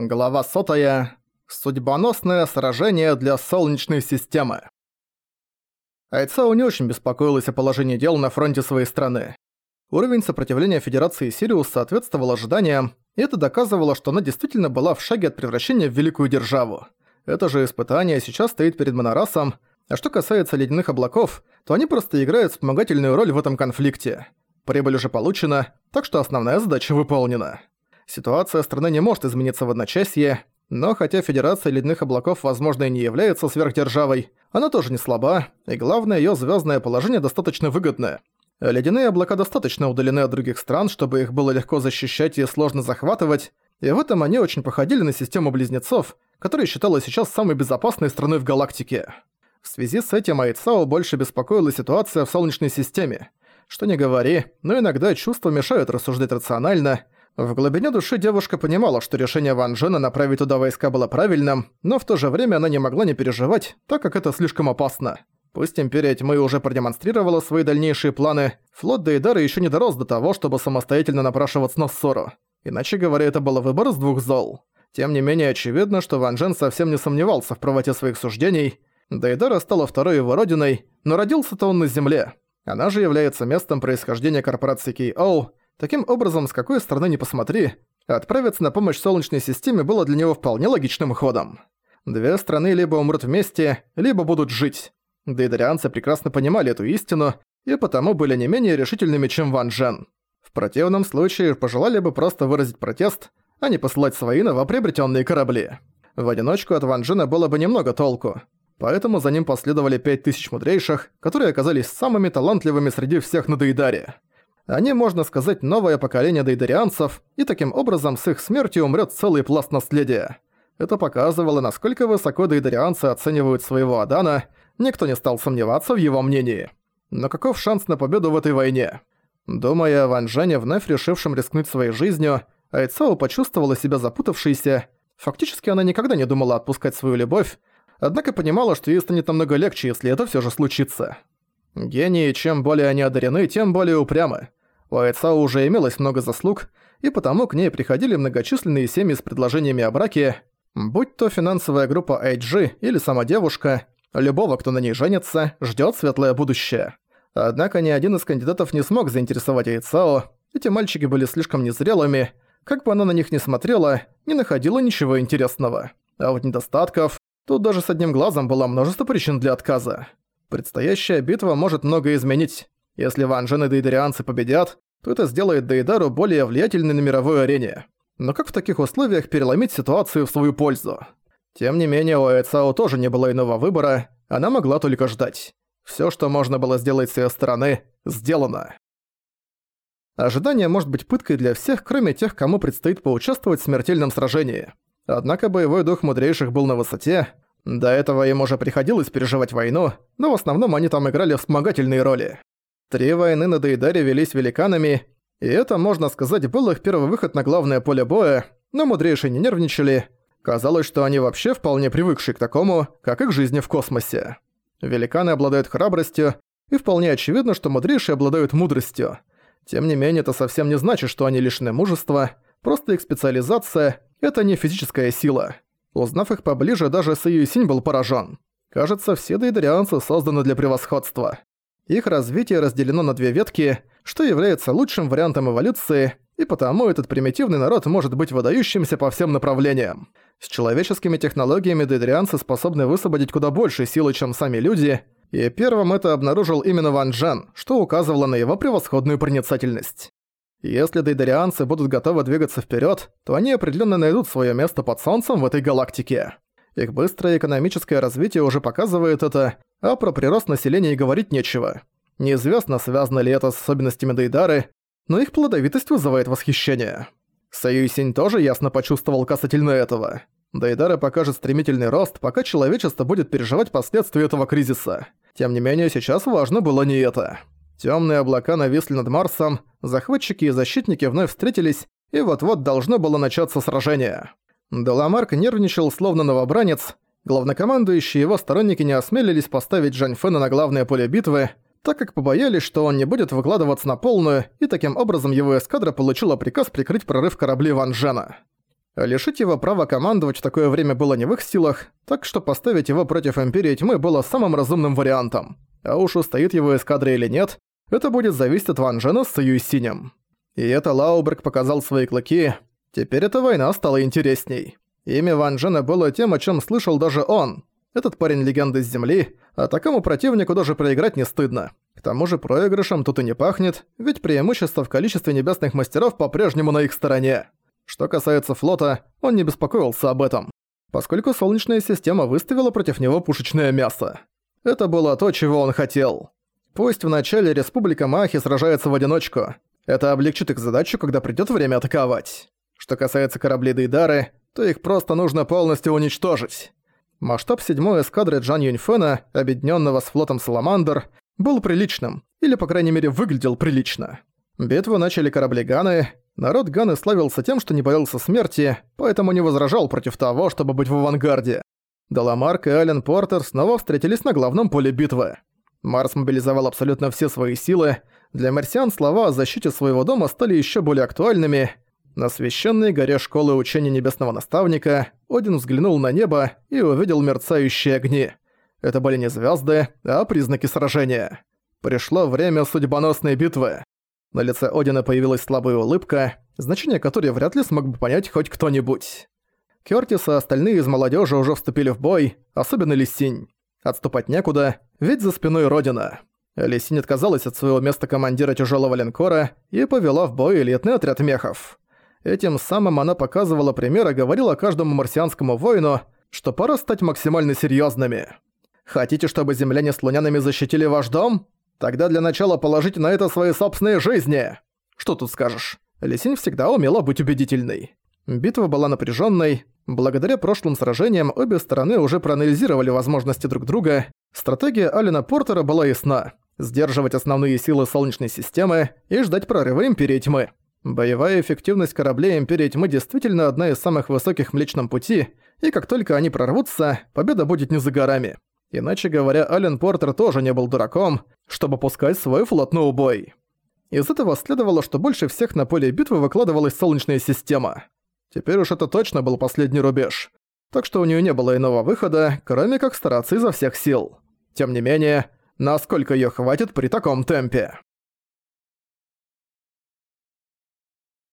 Глава сотая. Судьбоносное сражение для Солнечной системы. Айцао не очень беспокоилась о положении дел на фронте своей страны. Уровень сопротивления Федерации Сириус соответствовал ожиданиям, и это доказывало, что она действительно была в шаге от превращения в великую державу. Это же испытание сейчас стоит перед Монорасом, а что касается ледяных облаков, то они просто играют вспомогательную роль в этом конфликте. Прибыль уже получена, так что основная задача выполнена. Ситуация страны не может измениться в одночасье, но хотя Федерация Ледяных Облаков, возможно, и не является сверхдержавой, она тоже не слаба, и главное, её звёздное положение достаточно выгодное. Ледяные облака достаточно удалены от других стран, чтобы их было легко защищать и сложно захватывать, и в этом они очень походили на систему близнецов, которая считалась сейчас самой безопасной страной в галактике. В связи с этим Айцао больше беспокоила ситуация в Солнечной системе. Что не говори, но иногда чувства мешают рассуждать рационально – в глубине души девушка понимала, что решение Ван Джена направить туда войска было правильным, но в то же время она не могла не переживать, так как это слишком опасно. Пусть Империя Тьмы уже продемонстрировала свои дальнейшие планы, флот Дейдара еще не дорос до того, чтобы самостоятельно напрашиваться на ссору. Иначе говоря, это был выбор из двух зол. Тем не менее, очевидно, что Ван Джен совсем не сомневался в правоте своих суждений. Дейдара стала второй его родиной, но родился-то он на Земле. Она же является местом происхождения корпорации Кей-Оу, Таким образом, с какой стороны ни посмотри, отправиться на помощь Солнечной системе было для него вполне логичным ходом. Две страны либо умрут вместе, либо будут жить. Дейдарианцы прекрасно понимали эту истину и потому были не менее решительными, чем Ван Джен. В противном случае пожелали бы просто выразить протест, а не посылать свои новоприобретенные корабли. В одиночку от Ван Джена было бы немного толку, поэтому за ним последовали пять тысяч мудрейших, которые оказались самыми талантливыми среди всех на Дейдаре. Они, можно сказать, новое поколение дейдарианцев, и таким образом с их смертью умрет целый пласт наследия. Это показывало, насколько высоко дейдарианцы оценивают своего Адана, никто не стал сомневаться в его мнении. Но каков шанс на победу в этой войне? Думая о Ван Джене, вновь решившем рискнуть своей жизнью, Айцао почувствовала себя запутавшейся. Фактически она никогда не думала отпускать свою любовь, однако понимала, что ей станет намного легче, если это все же случится. Гении, чем более они одарены, тем более упрямы. У Айцао уже имелось много заслуг, и потому к ней приходили многочисленные семьи с предложениями о браке, будь то финансовая группа IG или сама девушка, любого, кто на ней женится, ждёт светлое будущее. Однако ни один из кандидатов не смог заинтересовать Айцао, эти мальчики были слишком незрелыми, как бы она на них ни смотрела, не находила ничего интересного. А вот недостатков... Тут даже с одним глазом было множество причин для отказа. Предстоящая битва может многое изменить. Если Ван Джен победят, то это сделает Дейдару более влиятельной на мировой арене. Но как в таких условиях переломить ситуацию в свою пользу? Тем не менее, у Эцао тоже не было иного выбора, она могла только ждать. Всё, что можно было сделать с её стороны, сделано. Ожидание может быть пыткой для всех, кроме тех, кому предстоит поучаствовать в смертельном сражении. Однако боевой дух мудрейших был на высоте. До этого им уже приходилось переживать войну, но в основном они там играли вспомогательные роли. Три войны на Дейдаре велись великанами, и это, можно сказать, был их первый выход на главное поле боя, но мудрейшие не нервничали. Казалось, что они вообще вполне привыкшие к такому, как их жизни в космосе. Великаны обладают храбростью, и вполне очевидно, что мудрейшие обладают мудростью. Тем не менее, это совсем не значит, что они лишены мужества, просто их специализация – это не физическая сила. Узнав их поближе, даже Сиюсинь был поражен. Кажется, все дейдарианцы созданы для превосходства. Их развитие разделено на две ветки, что является лучшим вариантом эволюции, и потому этот примитивный народ может быть выдающимся по всем направлениям. С человеческими технологиями дейдрианцы способны высвободить куда больше силы, чем сами люди, и первым это обнаружил именно Ван Джен, что указывало на его превосходную проницательность. Если дейдарианцы будут готовы двигаться вперед, то они определенно найдут свое место под солнцем в этой галактике. Их быстрое экономическое развитие уже показывает это, а про прирост населения и говорить нечего. Неизвестно, связано ли это с особенностями Дейдары, но их плодовитость вызывает восхищение. Союзень тоже ясно почувствовал касательно этого. Дейдара покажет стремительный рост, пока человечество будет переживать последствия этого кризиса. Тем не менее, сейчас важно было не это. Темные облака нависли над Марсом, захватчики и защитники вновь встретились, и вот-вот должно было начаться сражение. Деламарк нервничал словно новобранец, Главнокомандующие его сторонники не осмелились поставить Жань Фэна на главное поле битвы, так как побоялись, что он не будет выкладываться на полную, и таким образом его эскадра получила приказ прикрыть прорыв кораблей Ван Джена. Лишить его права командовать в такое время было не в их силах, так что поставить его против Империи Тьмы было самым разумным вариантом. А уж устоит его эскадра или нет, это будет зависеть от Ван Джена с Юйсинем. И это Лауберг показал свои клыки. Теперь эта война стала интересней. Имя Ван Джена было тем, о чем слышал даже он. Этот парень легенда с Земли, а такому противнику даже проиграть не стыдно. К тому же проигрышем тут и не пахнет, ведь преимущество в количестве небесных мастеров по-прежнему на их стороне. Что касается флота, он не беспокоился об этом, поскольку Солнечная система выставила против него пушечное мясо. Это было то, чего он хотел. Пусть вначале Республика Махи сражается в одиночку. Это облегчит их задачу, когда придёт время атаковать. Что касается кораблей Дейдары, то их просто нужно полностью уничтожить. Масштаб седьмой эскадры Джан Юньфена, объединённого с флотом Саламандр, был приличным, или, по крайней мере, выглядел прилично. Битву начали корабли Ганы, Народ Ганы славился тем, что не боялся смерти, поэтому не возражал против того, чтобы быть в авангарде. Даламарк и Ален Портер снова встретились на главном поле битвы. Марс мобилизовал абсолютно все свои силы. Для марсиан слова о защите своего дома стали еще более актуальными. На священной горе школы учения Небесного Наставника Один взглянул на небо и увидел мерцающие огни. Это были не звезды, а признаки сражения. Пришло время судьбоносной битвы. На лице Одина появилась слабая улыбка, значение которой вряд ли смог бы понять хоть кто-нибудь. Кёртис и остальные из молодежи уже вступили в бой, особенно Лисинь. Отступать некуда, ведь за спиной Родина. Лисинь отказалась от своего места командира тяжелого линкора и повела в бой элитный отряд мехов. Этим самым она показывала пример и говорила каждому марсианскому воину, что пора стать максимально серьезными. Хотите, чтобы земляне с лунянами защитили ваш дом? Тогда для начала положите на это свои собственные жизни. Что тут скажешь? Лисинь всегда умела быть убедительной. Битва была напряженной. Благодаря прошлым сражениям обе стороны уже проанализировали возможности друг друга. Стратегия Алина Портера была ясна. Сдерживать основные силы Солнечной системы и ждать прорыва Империи Тьмы. Боевая эффективность кораблей Империи Тьмы действительно одна из самых высоких в Млечном Пути, и как только они прорвутся, победа будет не за горами. Иначе говоря, Ален Портер тоже не был дураком, чтобы пускать свой флот на убой. Из этого следовало, что больше всех на поле битвы выкладывалась Солнечная система. Теперь уж это точно был последний рубеж. Так что у нее не было иного выхода, кроме как стараться изо всех сил. Тем не менее, насколько ее хватит при таком темпе?